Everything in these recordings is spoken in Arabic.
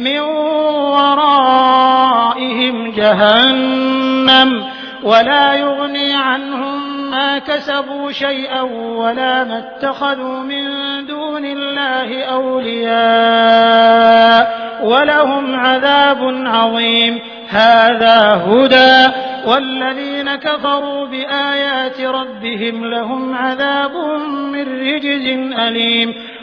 من ورائهم جهنم ولا يغني عنهم ما كسبوا شيئا ولا ما اتخذوا من دون الله أولياء ولهم عذاب عظيم. هذا هدى والذين كفروا بآيات ربهم لهم عذاب من رجز أليم.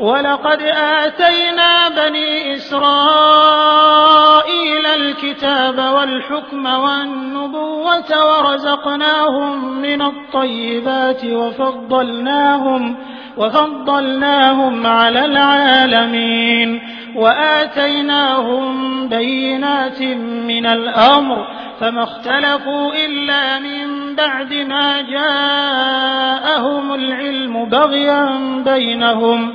ولقد آتينا بني إسرائيل الكتاب والحكم والنبوة ورزقناهم من الطيبات وفضلناهم وفضلناهم على العالمين. وآتيناهم بينات من الأمر فما اختلفوا إلا من بعد ما جاءهم العلم بغيا بينهم.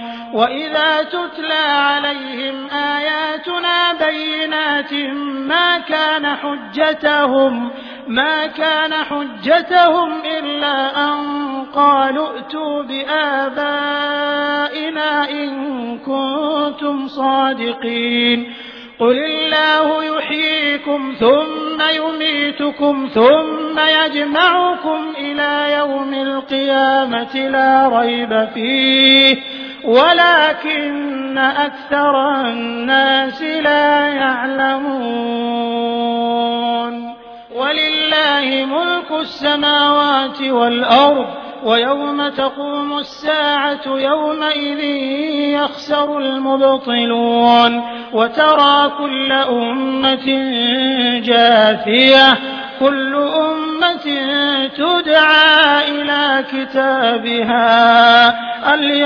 وإذا تتلى عليهم آياتنا بينات ما كان حجتهم ما كان حجتهم إلا أن قالوا ائتوا بآبائنا إن كنتم صادقين قل الله يحييكم ثم يميتكم ثم يجمعكم إلى يوم القيامة لا ريب فيه ولكن أكثر الناس لا يعلمون. ولله ملك السماوات والأرض ويوم تقوم الساعة يومئذ يخسر المبطلون. وترى كل أمة جاثية كل أمة تدعى إلى كتابها.